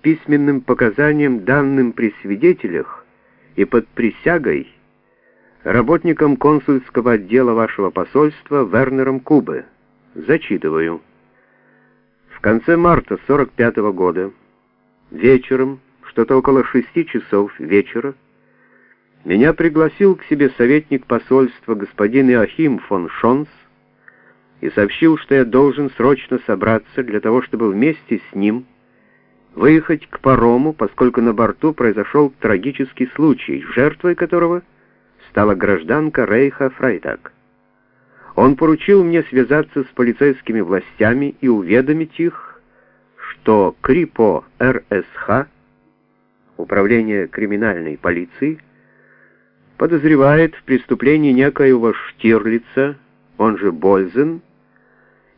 письменным показаниям, данным при свидетелях и под присягой работником консульского отдела вашего посольства Вернером Кубы. Зачитываю. В конце марта 45 -го года, вечером, что-то около шести часов вечера, меня пригласил к себе советник посольства господин Иохим фон Шонс и сообщил, что я должен срочно собраться для того, чтобы вместе с ним выехать к парому, поскольку на борту произошел трагический случай, жертвой которого стала гражданка Рейха Фрайтак. Он поручил мне связаться с полицейскими властями и уведомить их, что КРИПО РСХ, Управление криминальной полиции, подозревает в преступлении некоего Штирлица, он же Бользен,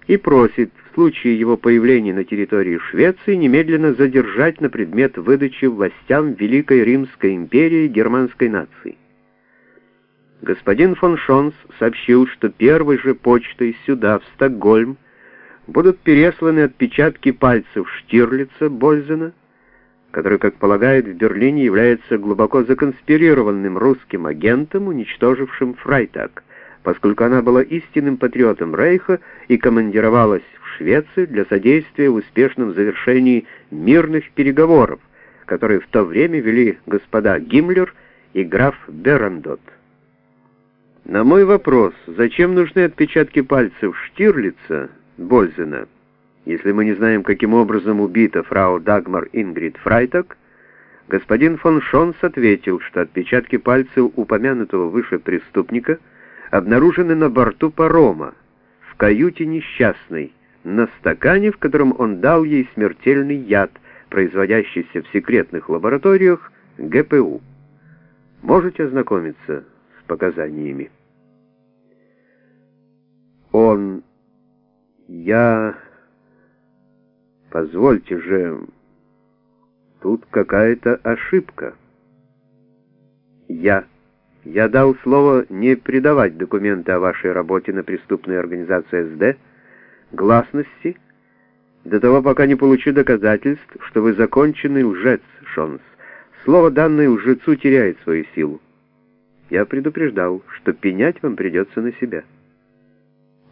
и просит в случае его появления на территории Швеции немедленно задержать на предмет выдачи властям Великой Римской империи германской нации. Господин фон Шонс сообщил, что первой же почтой сюда, в Стокгольм, будут пересланы отпечатки пальцев Штирлица, Бользена, который, как полагают, в Берлине является глубоко законспирированным русским агентом, уничтожившим Фрайтаг, поскольку она была истинным патриотом Рейха и командировалась в Швецию для содействия в успешном завершении мирных переговоров, которые в то время вели господа Гиммлер и граф Берандот. На мой вопрос, зачем нужны отпечатки пальцев Штирлица, Бользена, если мы не знаем, каким образом убита фрау Дагмар Ингрид Фрайтак, господин фон Шонс ответил, что отпечатки пальцев упомянутого выше преступника обнаружены на борту парома, в каюте несчастной, на стакане, в котором он дал ей смертельный яд, производящийся в секретных лабораториях ГПУ. Можете ознакомиться с показаниями. Он... Я... Позвольте же, тут какая-то ошибка. Я. Я дал слово не предавать документы о вашей работе на преступной организации СД, гласности, до того, пока не получу доказательств, что вы законченный лжец, Шонс. Слово, данное лжецу, теряет свою силу. Я предупреждал, что пенять вам придется на себя.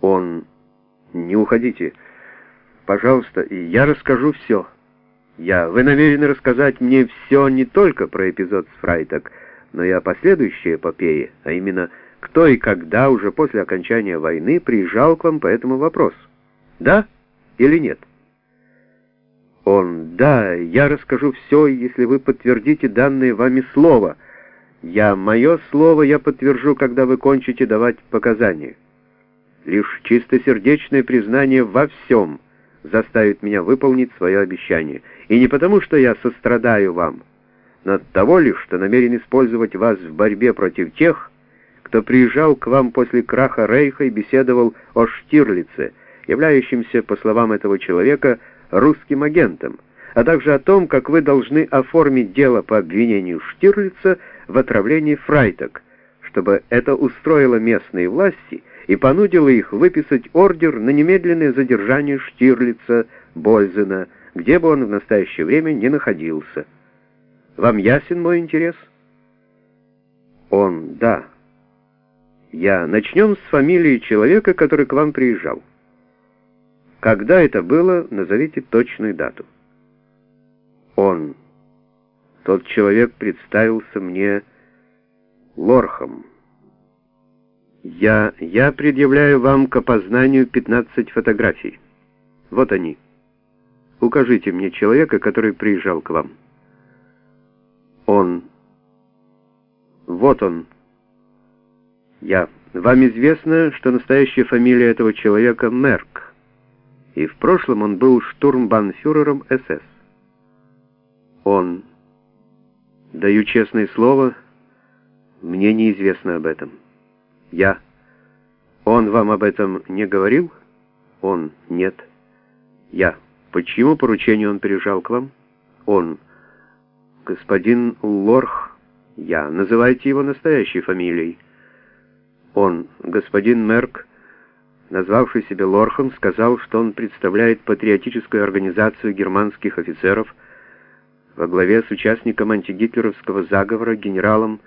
Он... Не уходите. Пожалуйста, я расскажу все. Я... Вы намерены рассказать мне все не только про эпизод с Фрайток, но и о последующей эпопее, а именно, кто и когда уже после окончания войны приезжал к вам по этому вопросу. Да или нет? Он, да, я расскажу все, если вы подтвердите данное вами слово. Я, мое слово я подтвержу, когда вы кончите давать показания. Лишь чистосердечное признание во всем — заставит меня выполнить свое обещание. И не потому, что я сострадаю вам, но от того лишь, что намерен использовать вас в борьбе против тех, кто приезжал к вам после краха Рейха и беседовал о Штирлице, являющемся, по словам этого человека, русским агентом, а также о том, как вы должны оформить дело по обвинению Штирлица в отравлении фрайток, чтобы это устроило местные власти и понудила их выписать ордер на немедленное задержание Штирлица, Бользена, где бы он в настоящее время не находился. Вам ясен мой интерес? Он, да. Я. Начнем с фамилии человека, который к вам приезжал. Когда это было, назовите точную дату. Он. Тот человек представился мне Лорхом. Я... я предъявляю вам к опознанию 15 фотографий. Вот они. Укажите мне человека, который приезжал к вам. Он. Вот он. Я. Вам известно, что настоящая фамилия этого человека Мерк. И в прошлом он был штурмбанфюрером СС. Он. Даю честное слово, мне неизвестно об этом. Я. Он вам об этом не говорил? Он. Нет. Я. По чьему поручению он приезжал к вам? Он. Господин Лорх. Я. Называйте его настоящей фамилией. Он. Господин Мерк, назвавший себя Лорхом, сказал, что он представляет патриотическую организацию германских офицеров, во главе с участником антигитлеровского заговора генералом